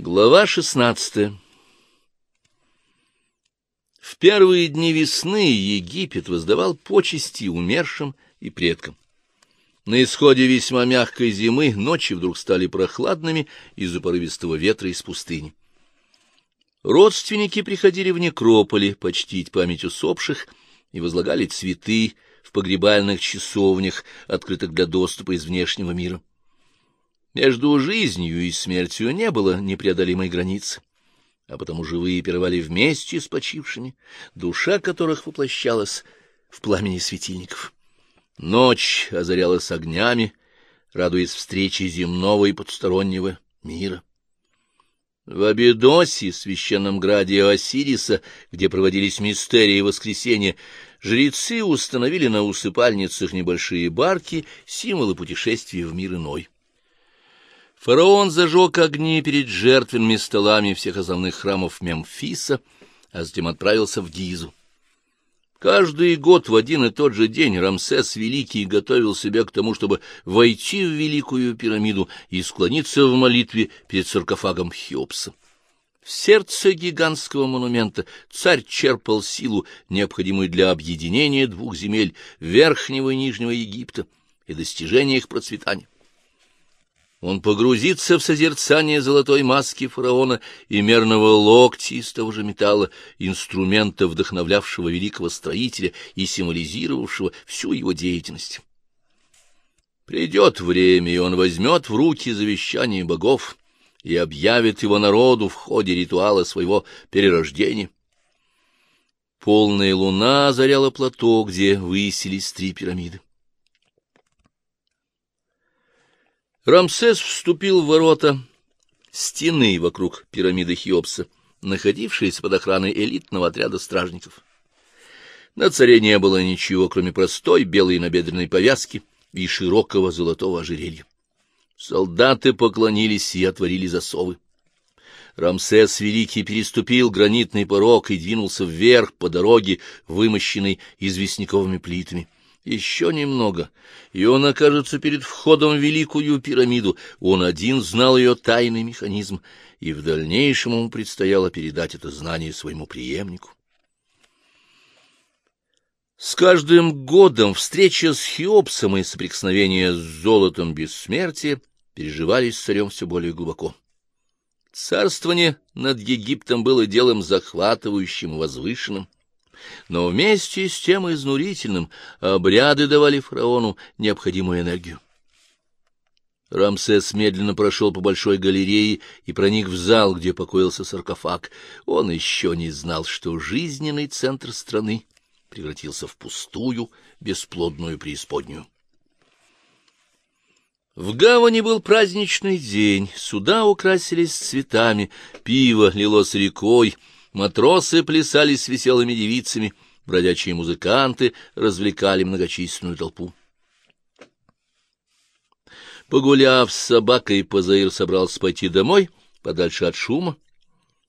Глава шестнадцатая В первые дни весны Египет воздавал почести умершим и предкам. На исходе весьма мягкой зимы ночи вдруг стали прохладными из-за порывистого ветра из пустыни. Родственники приходили в некрополи почтить память усопших и возлагали цветы в погребальных часовнях, открытых для доступа из внешнего мира. Между жизнью и смертью не было непреодолимой границы, а потому живые пировали вместе с почившими, душа которых воплощалась в пламени светильников. Ночь озарялась огнями, радуясь встрече земного и потустороннего мира. В Абидосе, священном граде Осириса, где проводились мистерии воскресения, жрецы установили на усыпальницах небольшие барки, символы путешествия в мир иной. Фараон зажег огни перед жертвенными столами всех основных храмов Мемфиса, а затем отправился в Гизу. Каждый год в один и тот же день Рамсес Великий готовил себя к тому, чтобы войти в Великую пирамиду и склониться в молитве перед саркофагом Хеопса. В сердце гигантского монумента царь черпал силу, необходимую для объединения двух земель, Верхнего и Нижнего Египта, и достижения их процветания. Он погрузится в созерцание золотой маски фараона и мерного локти из того же металла, инструмента, вдохновлявшего великого строителя и символизировавшего всю его деятельность. Придет время, и он возьмет в руки завещание богов и объявит его народу в ходе ритуала своего перерождения. Полная луна озаряла плато, где высились три пирамиды. Рамсес вступил в ворота стены вокруг пирамиды Хеопса, находившиеся под охраной элитного отряда стражников. На царе не было ничего, кроме простой белой набедренной повязки и широкого золотого ожерелья. Солдаты поклонились и отворили засовы. Рамсес Великий переступил гранитный порог и двинулся вверх по дороге, вымощенной известняковыми плитами. Еще немного, и он окажется перед входом в Великую пирамиду. Он один знал ее тайный механизм, и в дальнейшем ему предстояло передать это знание своему преемнику. С каждым годом встреча с Хеопсом и соприкосновение с золотом бессмертия переживались царем все более глубоко. Царствование над Египтом было делом захватывающим и возвышенным, но вместе с тем изнурительным обряды давали фараону необходимую энергию. Рамсес медленно прошел по большой галерее и проник в зал, где покоился саркофаг. Он еще не знал, что жизненный центр страны превратился в пустую, бесплодную преисподнюю. В гавани был праздничный день, суда украсились цветами, пиво лилось рекой, Матросы плясали с веселыми девицами, бродячие музыканты развлекали многочисленную толпу. Погуляв с собакой, Пазаир собрался пойти домой, подальше от шума,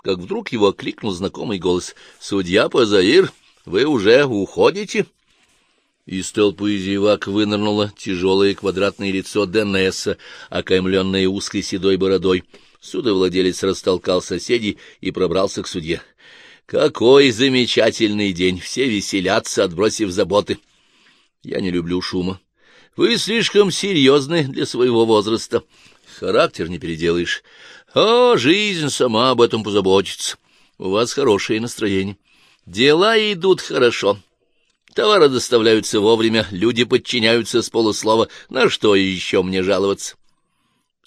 как вдруг его окликнул знакомый голос. — Судья Пазаир, вы уже уходите? Из толпы зевак вынырнуло тяжелое квадратное лицо Денесса, окаймленное узкой седой бородой. Судовладелец растолкал соседей и пробрался к судье. Какой замечательный день! Все веселятся, отбросив заботы. Я не люблю шума. Вы слишком серьезны для своего возраста. Характер не переделаешь. А жизнь сама об этом позаботится. У вас хорошее настроение. Дела идут хорошо. Товары доставляются вовремя, люди подчиняются с полуслова. На что еще мне жаловаться?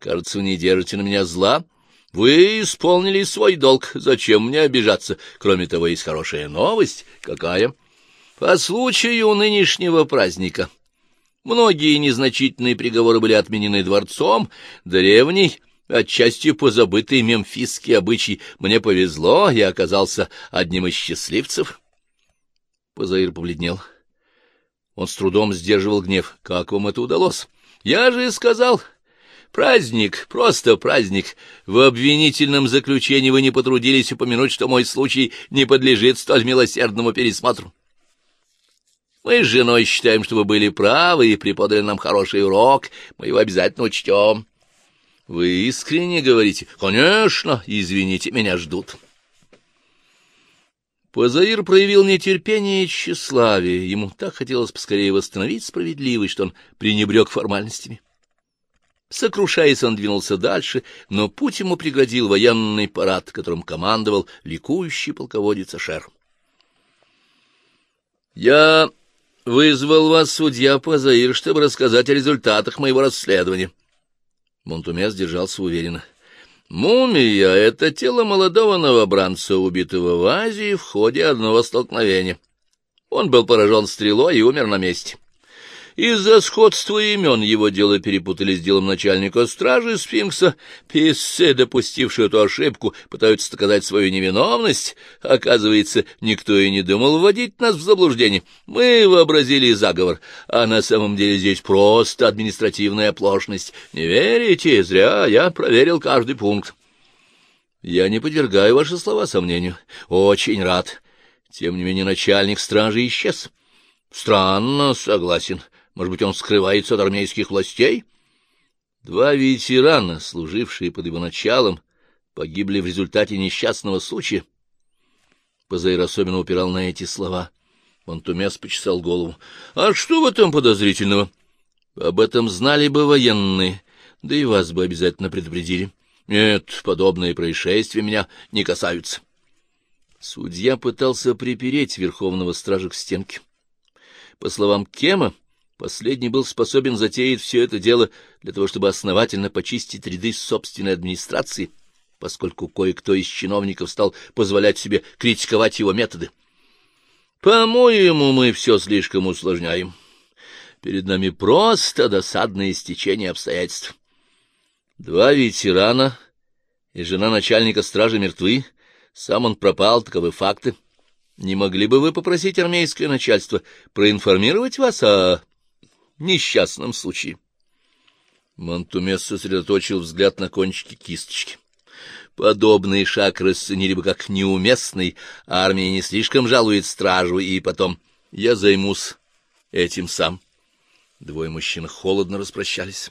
Кажется, вы не держите на меня зла. — вы исполнили свой долг. Зачем мне обижаться? Кроме того, есть хорошая новость. Какая? По случаю нынешнего праздника. Многие незначительные приговоры были отменены дворцом. Древний, отчасти позабытый мемфисский обычай. Мне повезло, я оказался одним из счастливцев. Позаир побледнел. Он с трудом сдерживал гнев. Как вам это удалось? Я же сказал... Праздник, просто праздник. В обвинительном заключении вы не потрудились упомянуть, что мой случай не подлежит столь милосердному пересмотру. Мы с женой считаем, что вы были правы и преподали нам хороший урок. Мы его обязательно учтем. — Вы искренне говорите? — Конечно, извините, меня ждут. Позаир проявил нетерпение и тщеславие. Ему так хотелось поскорее восстановить справедливость, что он пренебрег формальностями. Сокрушаясь, он двинулся дальше, но путь ему преградил военный парад, которым командовал ликующий полководец Ашер. «Я вызвал вас, судья Пазаир, чтобы рассказать о результатах моего расследования». Монтумес держался уверенно. «Мумия — это тело молодого новобранца, убитого в Азии в ходе одного столкновения. Он был поражен стрелой и умер на месте». Из-за сходства имен его дело перепутали с делом начальника стражи сфинкса. Писцы, допустившие эту ошибку, пытаются доказать свою невиновность. Оказывается, никто и не думал вводить нас в заблуждение. Мы вообразили заговор, а на самом деле здесь просто административная оплошность. Не верите? Зря, я проверил каждый пункт. Я не подвергаю ваши слова сомнению. Очень рад. Тем не менее, начальник стражи исчез. Странно, согласен. Может быть, он скрывается от армейских властей? Два ветерана, служившие под его началом, погибли в результате несчастного случая. Позаир особенно упирал на эти слова. Монтумес почесал голову. — А что в этом подозрительного? — Об этом знали бы военные, да и вас бы обязательно предупредили. Нет, подобные происшествия меня не касаются. Судья пытался припереть верховного стража к стенке. По словам Кема, Последний был способен затеять все это дело для того, чтобы основательно почистить ряды собственной администрации, поскольку кое-кто из чиновников стал позволять себе критиковать его методы. По-моему, мы все слишком усложняем. Перед нами просто досадное стечение обстоятельств. Два ветерана и жена начальника стражи мертвы, сам он пропал, таковы факты. Не могли бы вы попросить армейское начальство проинформировать вас о несчастном случае. Монтумес сосредоточил взгляд на кончике кисточки. Подобный шаг расценили бы как неуместный, армия не слишком жалует стражу, и потом я займусь этим сам. Двое мужчин холодно распрощались.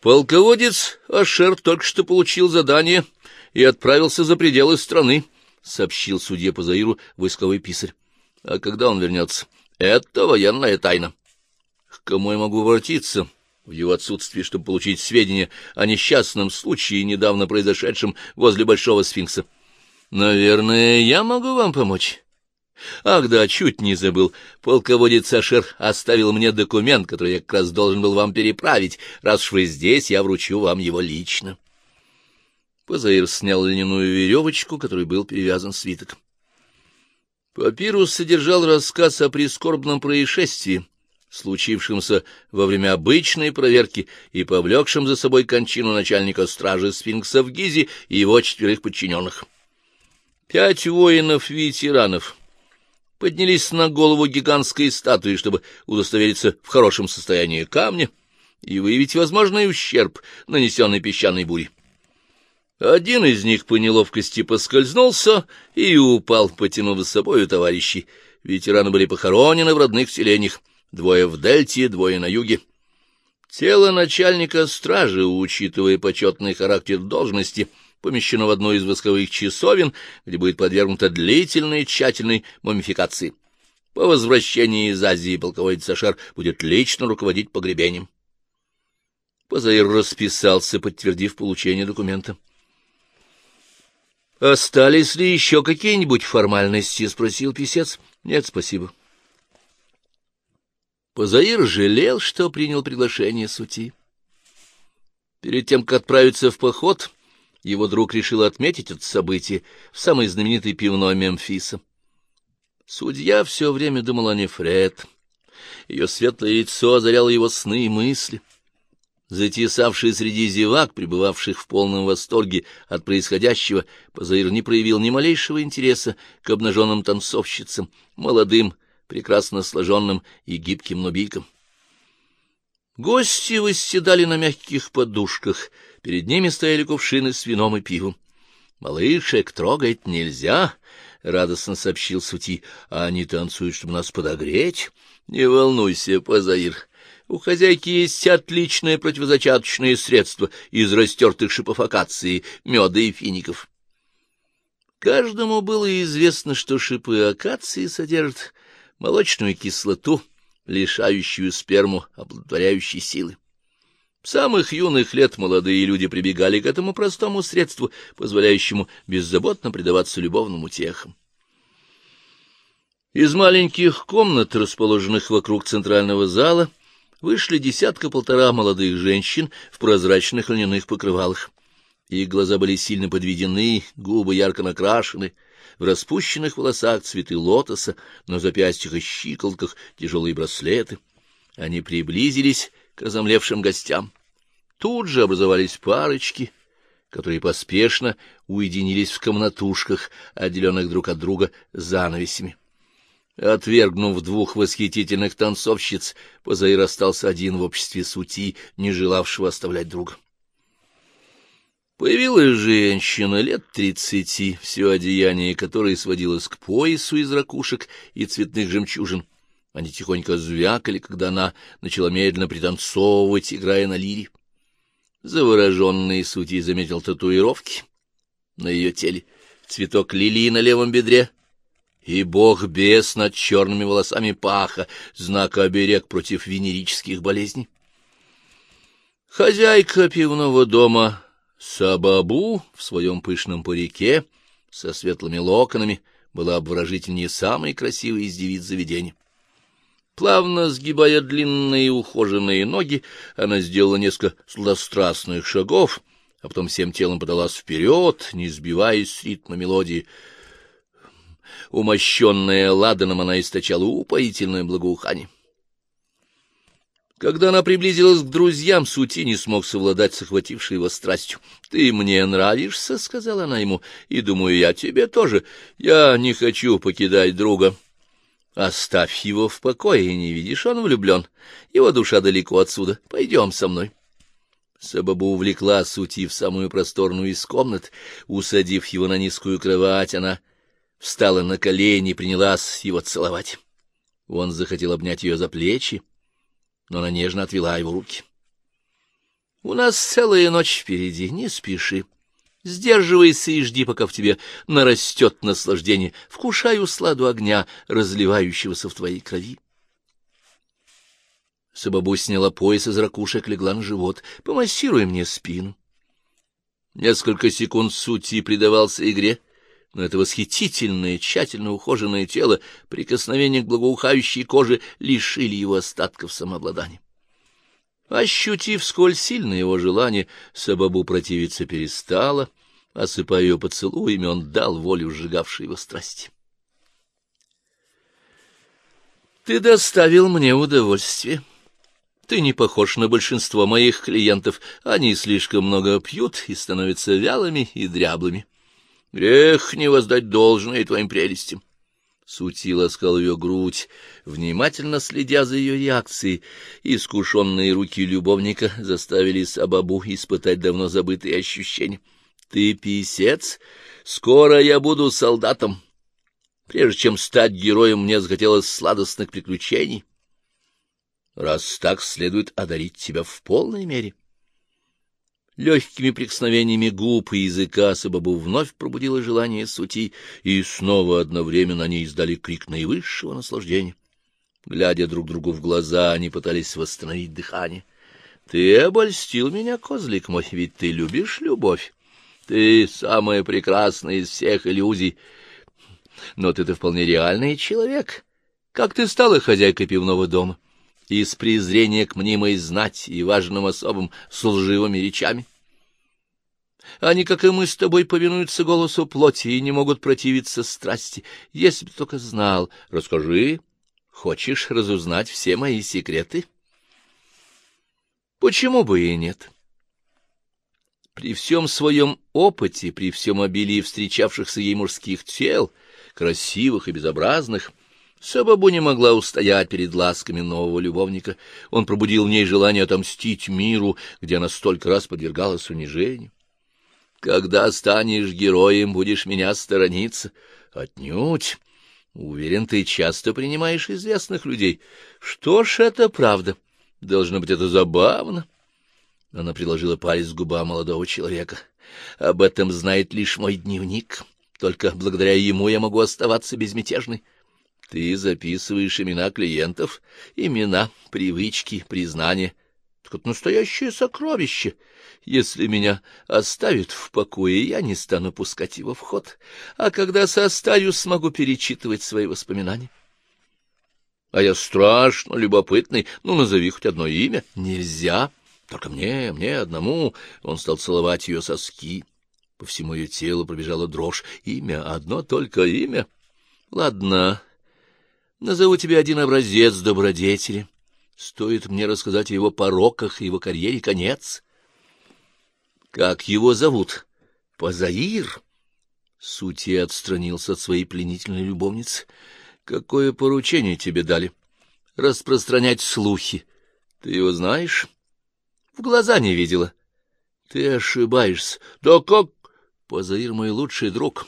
Полководец Ашер только что получил задание и отправился за пределы страны, — сообщил судье по Заиру войсковой писарь. — А когда он вернется? — это военная тайна. К кому я могу воротиться в его отсутствии, чтобы получить сведения о несчастном случае, недавно произошедшем возле Большого Сфинкса? Наверное, я могу вам помочь. Ах да, чуть не забыл. Полководец Сашер оставил мне документ, который я как раз должен был вам переправить. Раз уж вы здесь, я вручу вам его лично. Позаир снял льняную веревочку, которой был перевязан свиток. Папирус содержал рассказ о прискорбном происшествии, случившемся во время обычной проверки и повлекшем за собой кончину начальника стражи сфинкса в Гизе и его четверых подчиненных. Пять воинов-ветеранов поднялись на голову гигантской статуи, чтобы удостовериться в хорошем состоянии камня и выявить возможный ущерб, нанесенный песчаной бурей. Один из них по неловкости поскользнулся и упал, потянув за собою товарищей. Ветераны были похоронены в родных селениях, двое в Дельте, двое на юге. Тело начальника стражи, учитывая почетный характер должности, помещено в одну из восковых часовен, где будет подвергнуто длительной тщательной мумификации. По возвращении из Азии полководец Сашар будет лично руководить погребением. Позаир расписался, подтвердив получение документа. — Остались ли еще какие-нибудь формальности? — спросил писец. — Нет, спасибо. Позаир жалел, что принял приглашение сути. Перед тем, как отправиться в поход, его друг решил отметить это событие в самой знаменитой пивной Мемфиса. Судья все время думал о Нефред. Ее светлое лицо озаряло его сны и мысли. Затесавший среди зевак, пребывавших в полном восторге от происходящего, Позаир не проявил ни малейшего интереса к обнаженным танцовщицам, молодым, прекрасно сложенным и гибким нубийкам. Гости восседали на мягких подушках, перед ними стояли кувшины с вином и пивом. «Малышек трогать нельзя», — радостно сообщил Сути, — «а они танцуют, чтобы нас подогреть. Не волнуйся, Позаир, У хозяйки есть отличное противозачаточное средство из растертых шипов акации, меда и фиников. Каждому было известно, что шипы акации содержат молочную кислоту, лишающую сперму оплодотворяющей силы. С самых юных лет молодые люди прибегали к этому простому средству, позволяющему беззаботно предаваться любовным утехам. Из маленьких комнат, расположенных вокруг центрального зала, вышли десятка-полтора молодых женщин в прозрачных льняных покрывалах. Их глаза были сильно подведены, губы ярко накрашены, в распущенных волосах цветы лотоса, на запястьях и щиколках тяжелые браслеты. Они приблизились к разомлевшим гостям. Тут же образовались парочки, которые поспешно уединились в комнатушках, отделенных друг от друга занавесями. Отвергнув двух восхитительных танцовщиц, Позаир остался один в обществе сути, не желавшего оставлять друга. Появилась женщина лет тридцати, все одеяние которой сводилось к поясу из ракушек и цветных жемчужин. Они тихонько звякали, когда она начала медленно пританцовывать, играя на лире. Завороженный сути заметил татуировки на ее теле, цветок лилии на левом бедре, и бог-бес над черными волосами паха, знак оберег против венерических болезней. Хозяйка пивного дома Сабабу в своем пышном парике со светлыми локонами была обворожительнее самой красивой из девиц заведения. Плавно сгибая длинные ухоженные ноги, она сделала несколько сладострастных шагов, а потом всем телом подалась вперед, не сбиваясь с ритма мелодии. Умощенная ладаном, она источала упоительное благоухание. Когда она приблизилась к друзьям, Сути не смог совладать с охватившей его страстью. — Ты мне нравишься, — сказала она ему, — и, думаю, я тебе тоже. Я не хочу покидать друга. — Оставь его в покое, не видишь, он влюблен. Его душа далеко отсюда. Пойдем со мной. Сабабу увлекла Сути в самую просторную из комнат. Усадив его на низкую кровать, она встала на колени и принялась его целовать. Он захотел обнять ее за плечи, но она нежно отвела его руки. — У нас целая ночь впереди, не спеши. Сдерживайся и жди, пока в тебе нарастет наслаждение. Вкушай усладу огня, разливающегося в твоей крови. Сабабу сняла пояс из ракушек, легла на живот. Помассируй мне спину. Несколько секунд сути предавался игре, но это восхитительное, тщательно ухоженное тело, прикосновение к благоухающей коже лишили его остатков самообладания. Ощутив, сколь сильно его желание, Сабабу противиться перестала, осыпая ее поцелуями, он дал волю сжигавшей его страсти. «Ты доставил мне удовольствие. Ты не похож на большинство моих клиентов. Они слишком много пьют и становятся вялыми и дряблыми. Грех не воздать должное твоим прелестям. Сути ласкал ее грудь, внимательно следя за ее реакцией. Искушенные руки любовника заставили Сабабу испытать давно забытые ощущения. — Ты писец? Скоро я буду солдатом. Прежде чем стать героем, мне захотелось сладостных приключений. Раз так, следует одарить тебя в полной мере. Легкими прикосновениями губ и языка Сабабу вновь пробудило желание сути, и снова одновременно они издали крик наивысшего наслаждения. Глядя друг другу в глаза, они пытались восстановить дыхание. — Ты обольстил меня, козлик мой, ведь ты любишь любовь. Ты самая прекрасная из всех иллюзий. Но ты-то вполне реальный человек. Как ты стала хозяйкой пивного дома? Из презрения к мнимой знать и важным особым с лживыми речами? Они, как и мы с тобой, повинуются голосу плоти и не могут противиться страсти. Если бы только знал, расскажи, хочешь разузнать все мои секреты? Почему бы и нет? При всем своем опыте, при всем обилии встречавшихся ей мужских тел, красивых и безобразных, Сабабу не могла устоять перед ласками нового любовника. Он пробудил в ней желание отомстить миру, где она столько раз подвергалась унижению. Когда станешь героем, будешь меня сторониться. Отнюдь. Уверен, ты часто принимаешь известных людей. Что ж, это правда. Должно быть, это забавно. Она приложила палец к губам молодого человека. Об этом знает лишь мой дневник. Только благодаря ему я могу оставаться безмятежной. Ты записываешь имена клиентов, имена, привычки, признания. Так это настоящее сокровище. Если меня оставят в покое, я не стану пускать его в ход, а когда состарюсь, смогу перечитывать свои воспоминания. А я страшно любопытный. Ну, назови хоть одно имя. Нельзя. Только мне, мне одному. Он стал целовать ее соски. По всему ее телу пробежала дрожь. Имя, одно только имя. Ладно, назову тебе один образец добродетели. Стоит мне рассказать о его пороках и его карьере конец. Как его зовут? Позаир? Сути отстранился от своей пленительной любовницы. Какое поручение тебе дали? Распространять слухи. Ты его знаешь? В глаза не видела. Ты ошибаешься. Да как? Позаир мой лучший друг.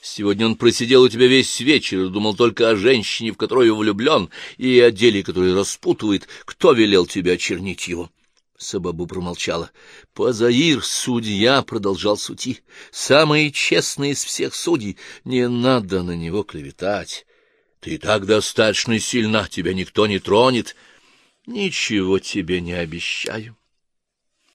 Сегодня он просидел у тебя весь вечер думал только о женщине, в которую влюблен, и о деле, которое распутывает. Кто велел тебя очернить его? Сабабу промолчала. Позаир, судья, продолжал сути, самый честный из всех судей. Не надо на него клеветать. Ты так достаточно сильна, тебя никто не тронет. Ничего тебе не обещаю.